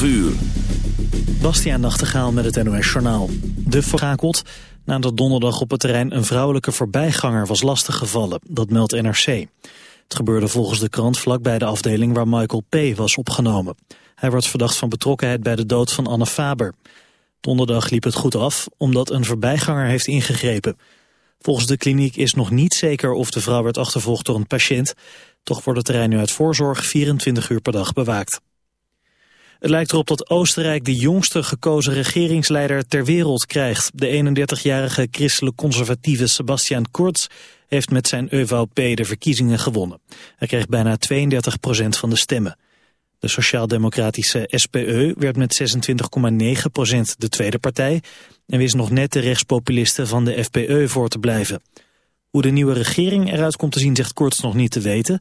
Vuur. Bastiaan Nachtegaal met het NOS Journaal. De verrakeld nadat donderdag op het terrein een vrouwelijke voorbijganger was lastiggevallen. Dat meldt NRC. Het gebeurde volgens de krant vlakbij de afdeling waar Michael P. was opgenomen. Hij wordt verdacht van betrokkenheid bij de dood van Anne Faber. Donderdag liep het goed af omdat een voorbijganger heeft ingegrepen. Volgens de kliniek is nog niet zeker of de vrouw werd achtervolgd door een patiënt. Toch wordt het terrein nu uit voorzorg 24 uur per dag bewaakt. Het lijkt erop dat Oostenrijk de jongste gekozen regeringsleider ter wereld krijgt. De 31-jarige christelijk-conservatieve Sebastian Kurz heeft met zijn EVP de verkiezingen gewonnen. Hij kreeg bijna 32% van de stemmen. De sociaal-democratische SPE werd met 26,9% de tweede partij... en wist nog net de rechtspopulisten van de FPE voor te blijven. Hoe de nieuwe regering eruit komt te zien zegt Kurz nog niet te weten...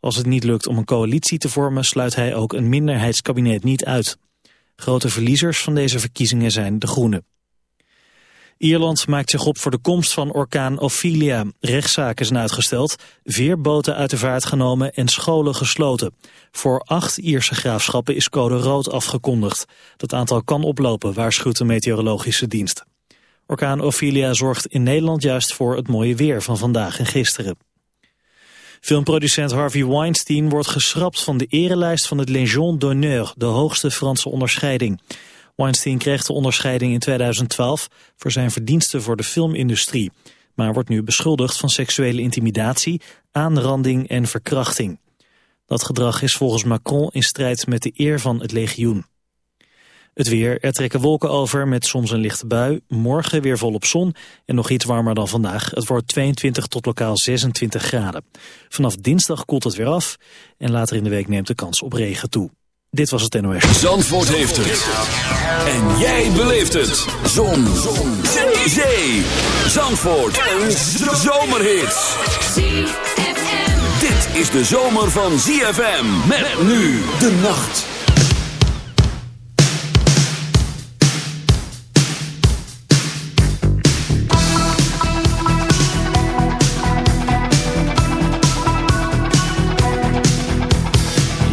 Als het niet lukt om een coalitie te vormen, sluit hij ook een minderheidskabinet niet uit. Grote verliezers van deze verkiezingen zijn de Groenen. Ierland maakt zich op voor de komst van orkaan Ophelia. Rechtszaken zijn uitgesteld, veerboten uit de vaart genomen en scholen gesloten. Voor acht Ierse graafschappen is code rood afgekondigd. Dat aantal kan oplopen, waarschuwt de meteorologische dienst. Orkaan Ophelia zorgt in Nederland juist voor het mooie weer van vandaag en gisteren. Filmproducent Harvey Weinstein wordt geschrapt van de erelijst van het Légion d'honneur, de hoogste Franse onderscheiding. Weinstein kreeg de onderscheiding in 2012 voor zijn verdiensten voor de filmindustrie, maar wordt nu beschuldigd van seksuele intimidatie, aanranding en verkrachting. Dat gedrag is volgens Macron in strijd met de eer van het legioen. Het weer, er trekken wolken over met soms een lichte bui. Morgen weer volop zon en nog iets warmer dan vandaag. Het wordt 22 tot lokaal 26 graden. Vanaf dinsdag koelt het weer af en later in de week neemt de kans op regen toe. Dit was het NOS. Zandvoort heeft het. En jij beleeft het. Zon. zon. Zee. Zandvoort. Een zomerhit. Dit is de zomer van ZFM. Met nu de nacht.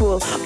Or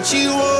that you want.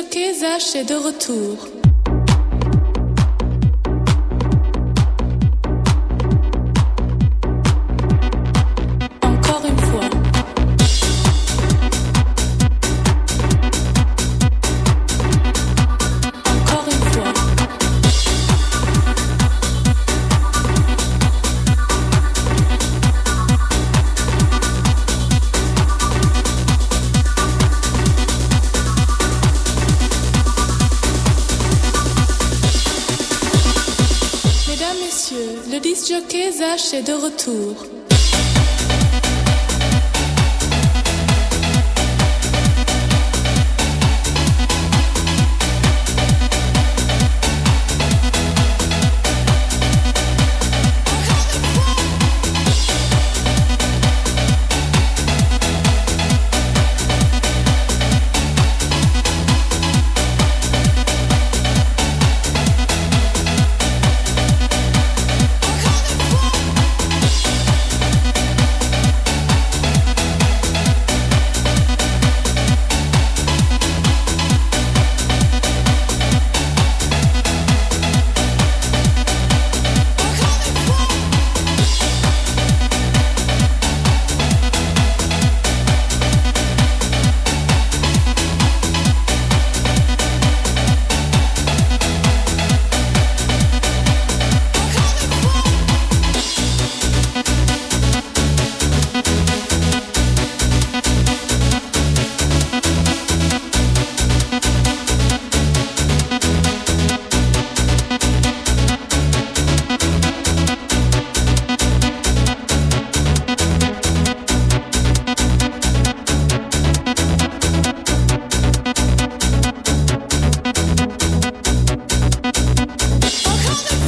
Monsieur Kézach est de retour. De retour.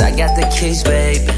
I got the keys, baby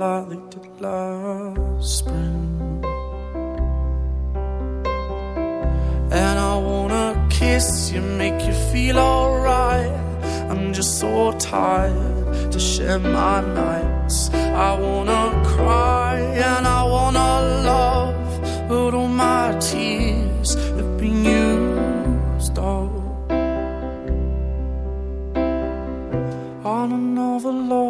la li last spring. And I wanna kiss you, make you feel alright. I'm just so tired to share my nights. I wanna cry and I wanna love, but all my tears have been used up on another love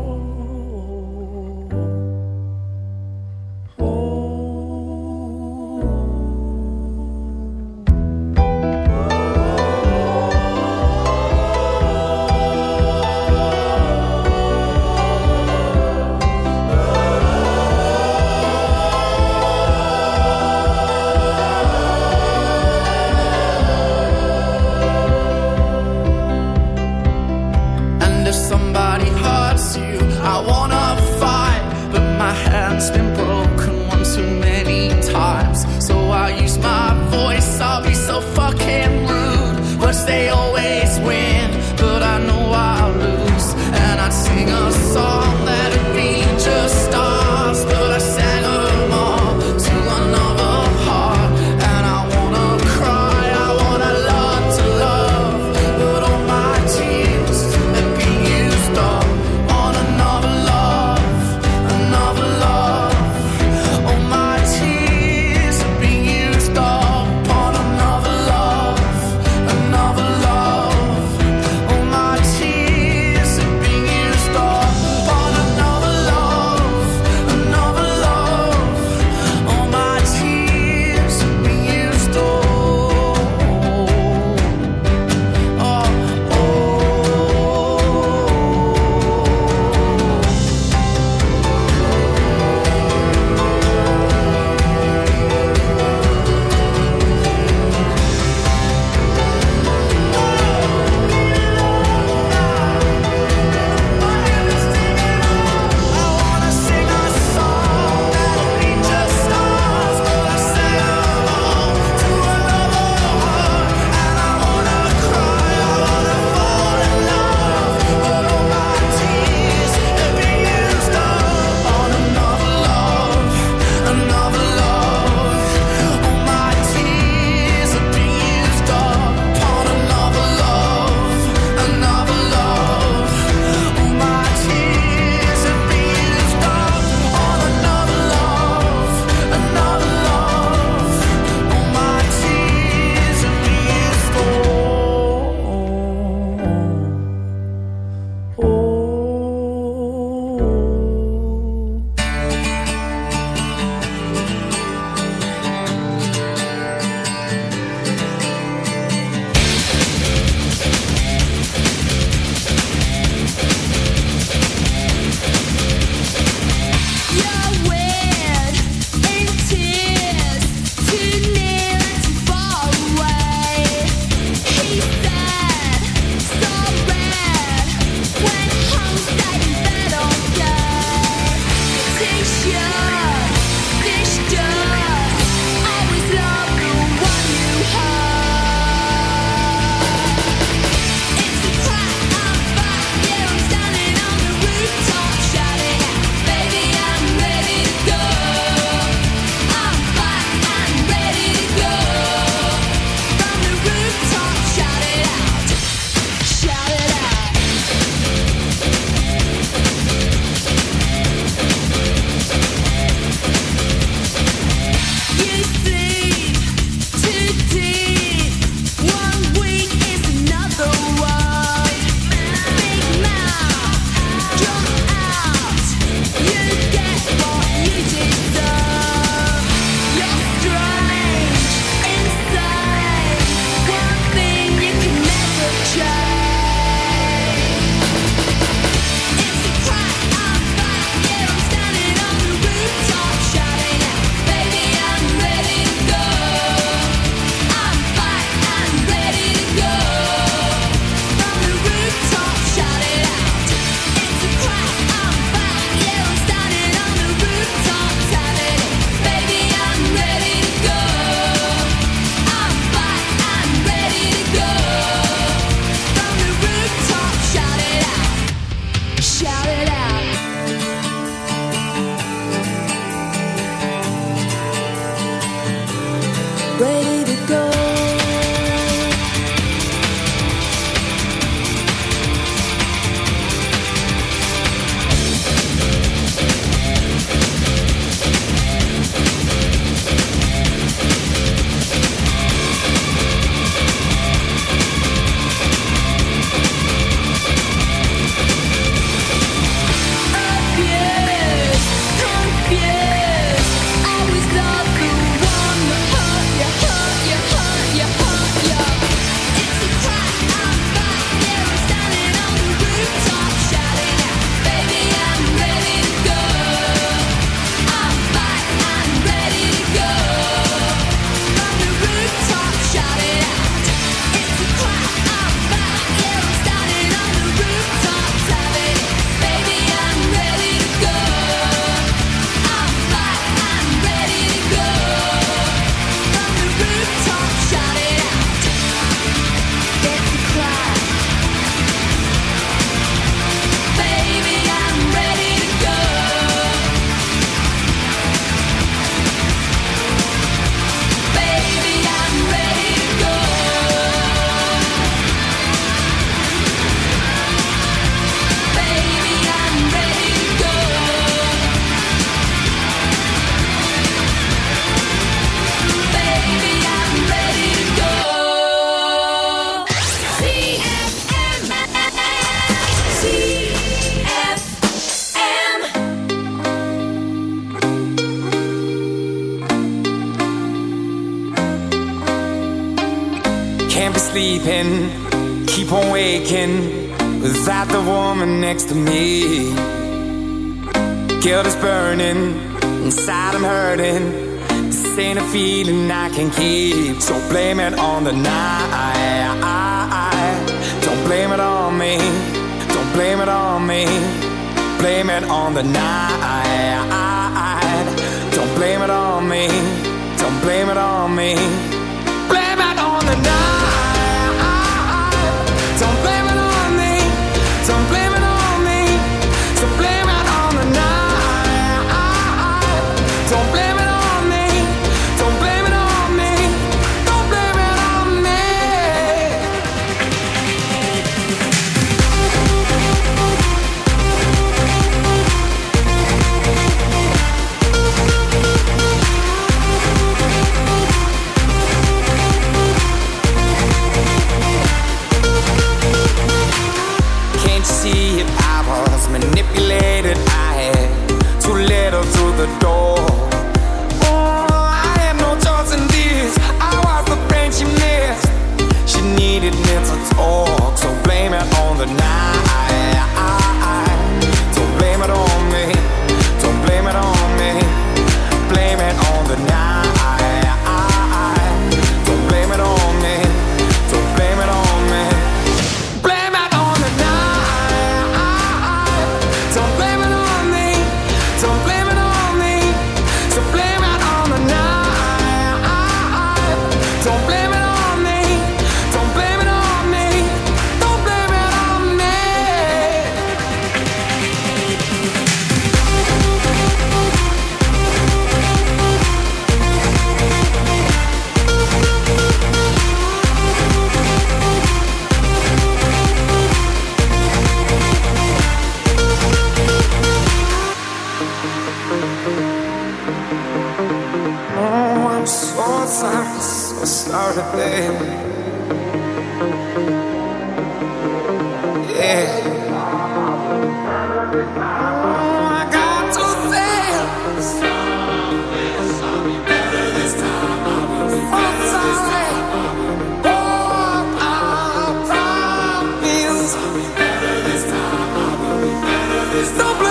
Blame it